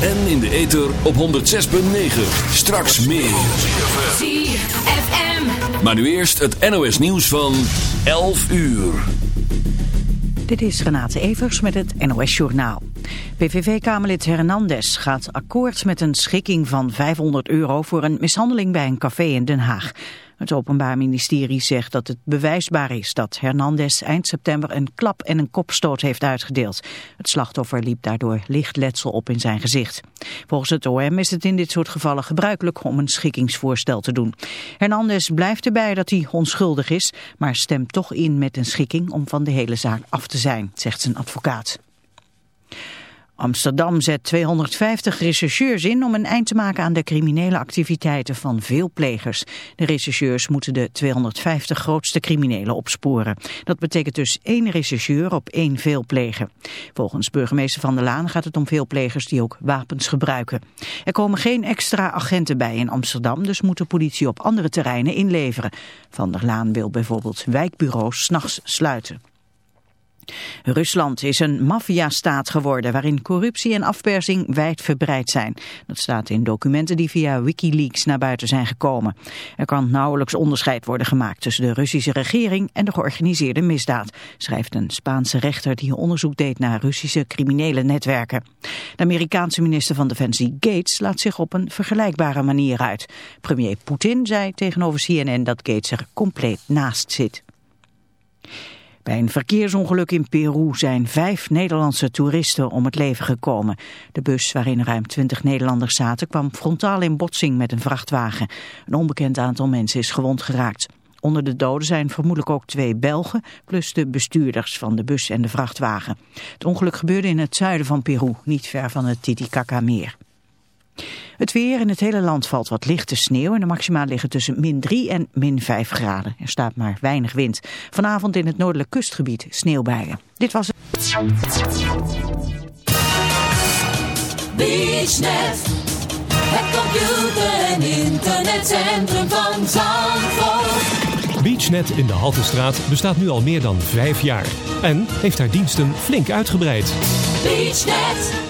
En in de ether op 106.9. Straks meer. ZFM. Maar nu eerst het NOS nieuws van 11 uur. Dit is Renate Evers met het NOS Journaal. PVV-kamerlid Hernandez gaat akkoord met een schikking van 500 euro voor een mishandeling bij een café in Den Haag. Het Openbaar Ministerie zegt dat het bewijsbaar is dat Hernandez eind september een klap en een kopstoot heeft uitgedeeld. Het slachtoffer liep daardoor licht letsel op in zijn gezicht. Volgens het OM is het in dit soort gevallen gebruikelijk om een schikkingsvoorstel te doen. Hernandez blijft erbij dat hij onschuldig is, maar stemt toch in met een schikking om van de hele zaak af te zijn, zegt zijn advocaat. Amsterdam zet 250 rechercheurs in om een eind te maken aan de criminele activiteiten van veel plegers. De rechercheurs moeten de 250 grootste criminelen opsporen. Dat betekent dus één rechercheur op één veelpleger. Volgens burgemeester Van der Laan gaat het om veelplegers die ook wapens gebruiken. Er komen geen extra agenten bij in Amsterdam, dus moet de politie op andere terreinen inleveren. Van der Laan wil bijvoorbeeld wijkbureaus s'nachts sluiten. Rusland is een maffiastaat geworden waarin corruptie en afpersing wijdverbreid zijn. Dat staat in documenten die via Wikileaks naar buiten zijn gekomen. Er kan nauwelijks onderscheid worden gemaakt tussen de Russische regering en de georganiseerde misdaad, schrijft een Spaanse rechter die onderzoek deed naar Russische criminele netwerken. De Amerikaanse minister van Defensie Gates laat zich op een vergelijkbare manier uit. Premier Poetin zei tegenover CNN dat Gates er compleet naast zit. Bij een verkeersongeluk in Peru zijn vijf Nederlandse toeristen om het leven gekomen. De bus waarin ruim twintig Nederlanders zaten kwam frontaal in botsing met een vrachtwagen. Een onbekend aantal mensen is gewond geraakt. Onder de doden zijn vermoedelijk ook twee Belgen, plus de bestuurders van de bus en de vrachtwagen. Het ongeluk gebeurde in het zuiden van Peru, niet ver van het Titicaca-meer. Het weer in het hele land valt wat lichte sneeuw en de maxima liggen tussen min 3 en min 5 graden. Er staat maar weinig wind. Vanavond in het noordelijk kustgebied sneeuwbuien. Dit was het. BeachNet. Het computer- en internetcentrum van Zandvoort. BeachNet in de Haltestraat bestaat nu al meer dan vijf jaar. En heeft haar diensten flink uitgebreid. BeachNet.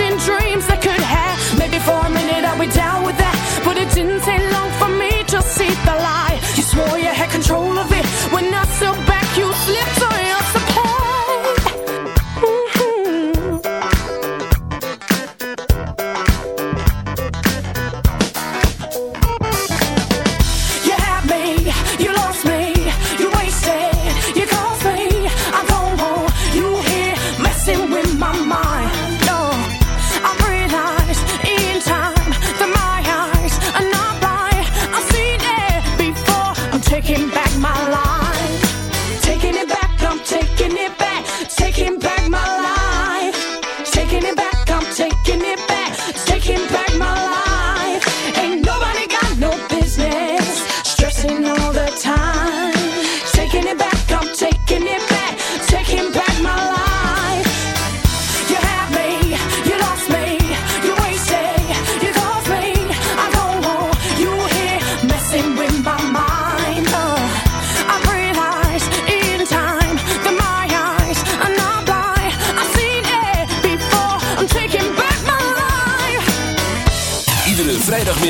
and dream.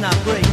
not great.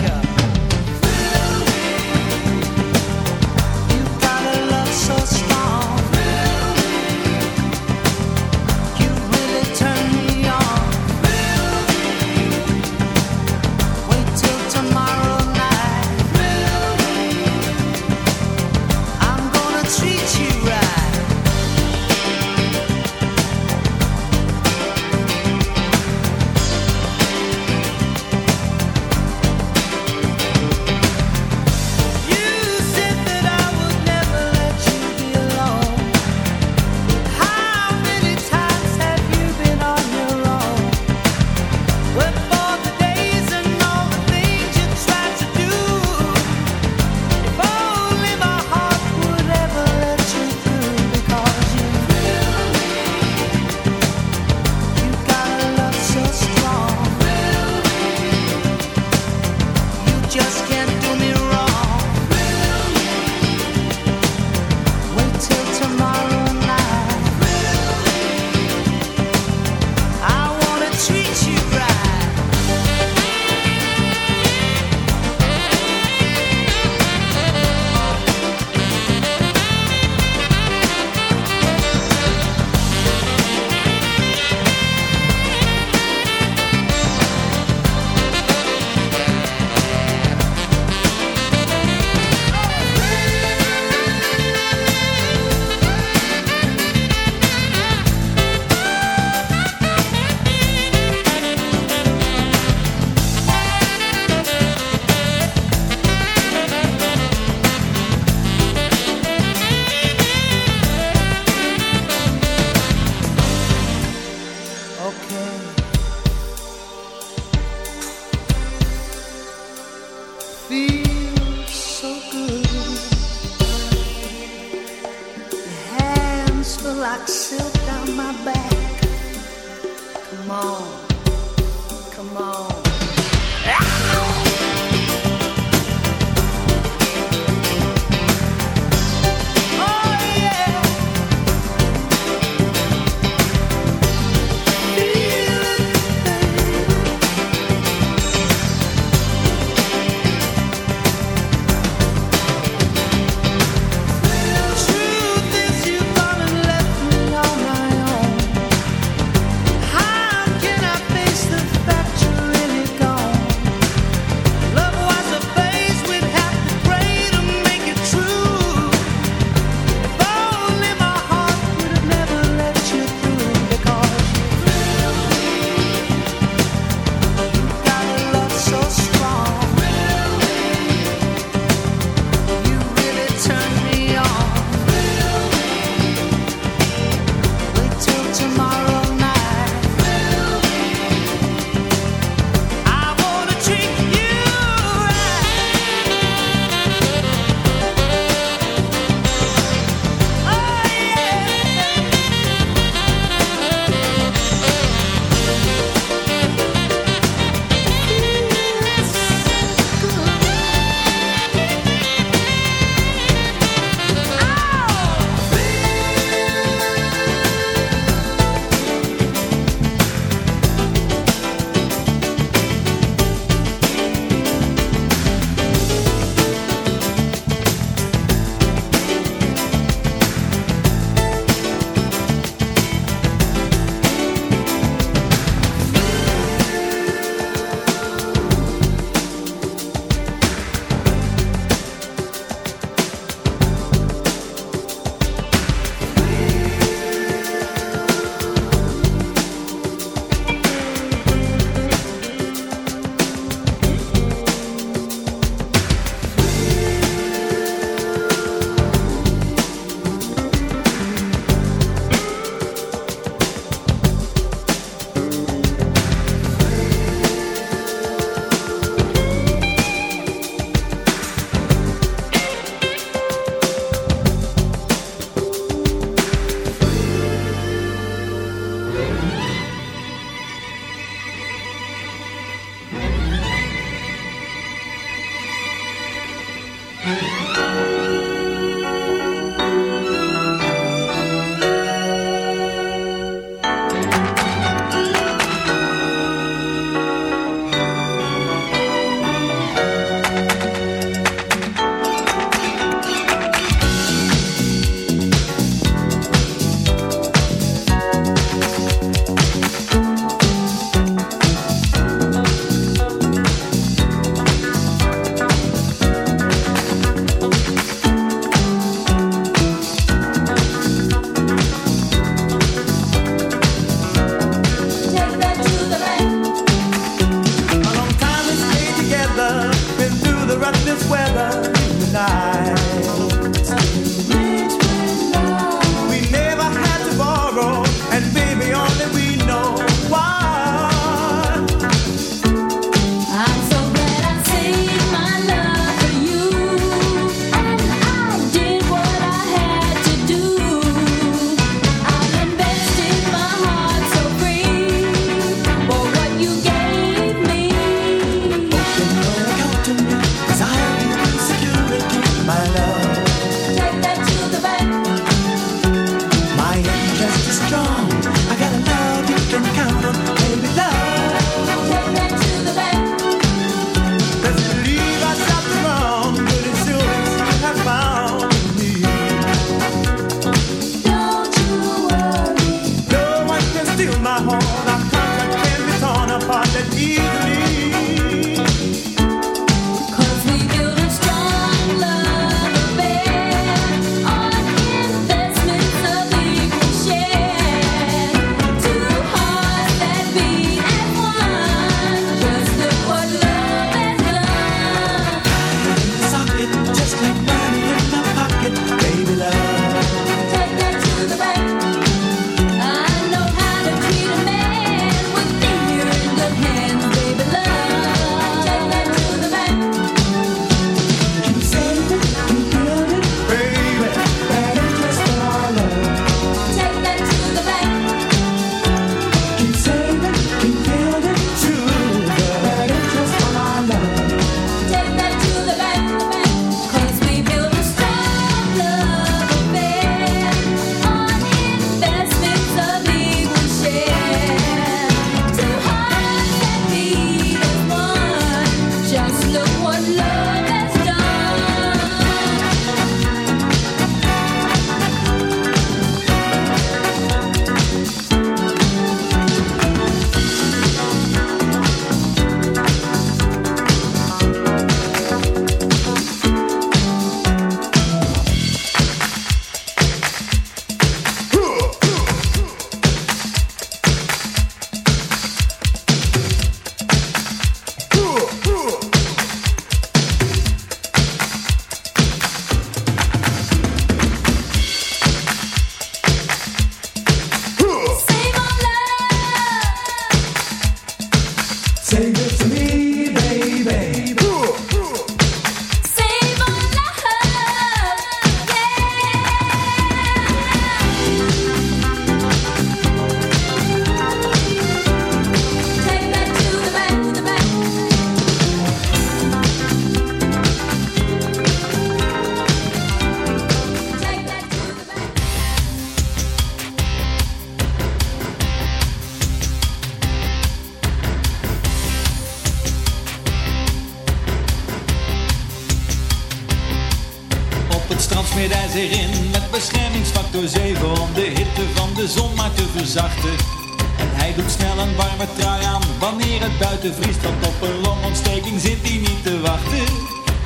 En hij doet snel een warme trui aan wanneer het buiten vriest, want op een longontsteking zit hij niet te wachten.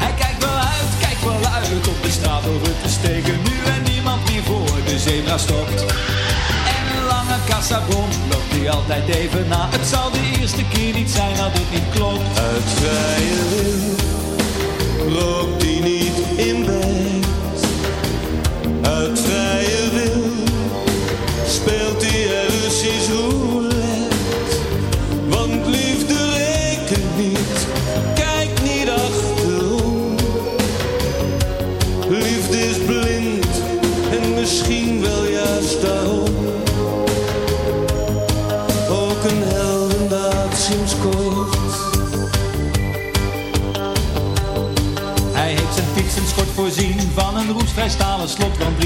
Hij kijkt wel uit, kijkt wel uit op de straat over te steken, nu en niemand meer voor de zebra stopt. En een lange kassabon loopt hij altijd even na.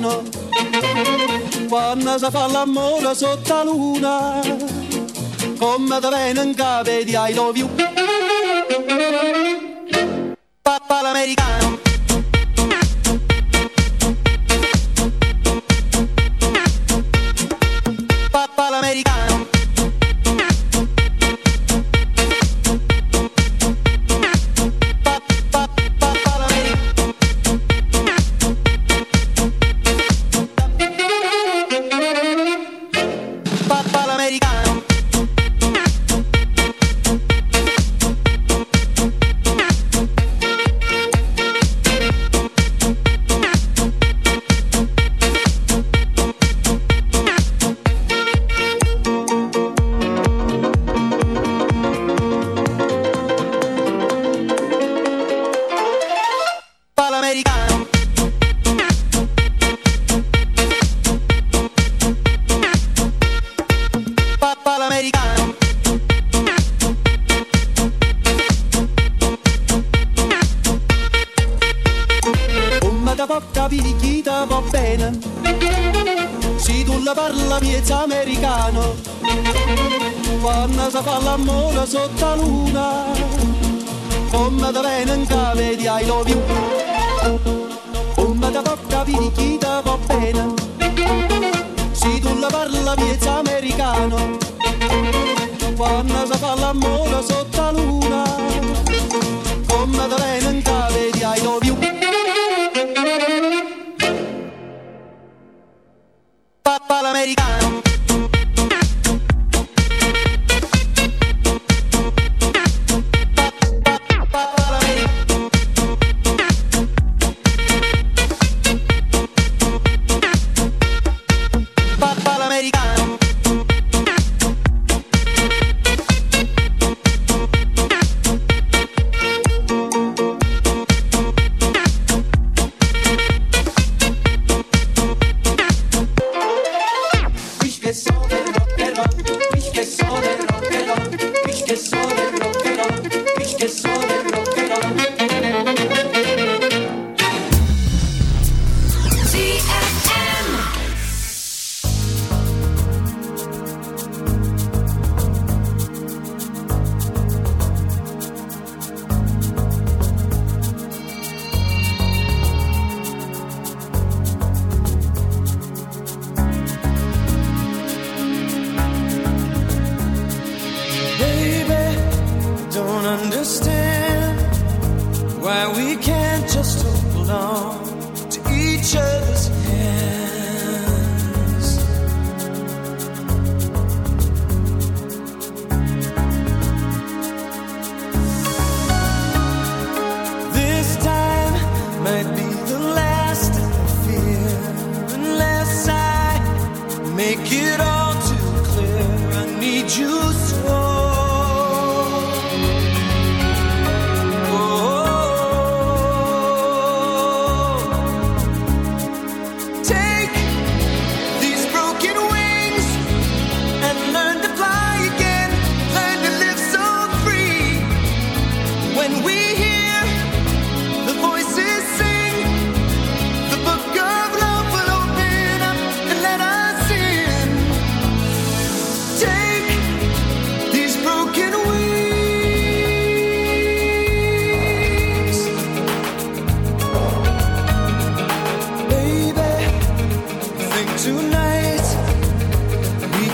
piano quando si fa l'amore sotto la luna come te viene in capo di I love you. Papà l'americano. Papà l'americano.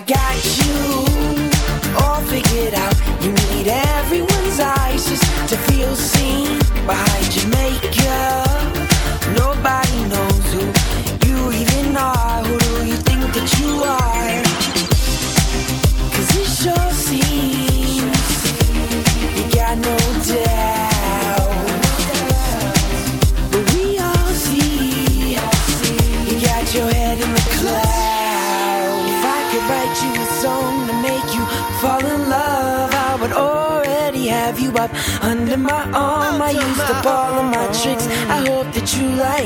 I got you all figured out. You need everyone's eyes just to feel seen behind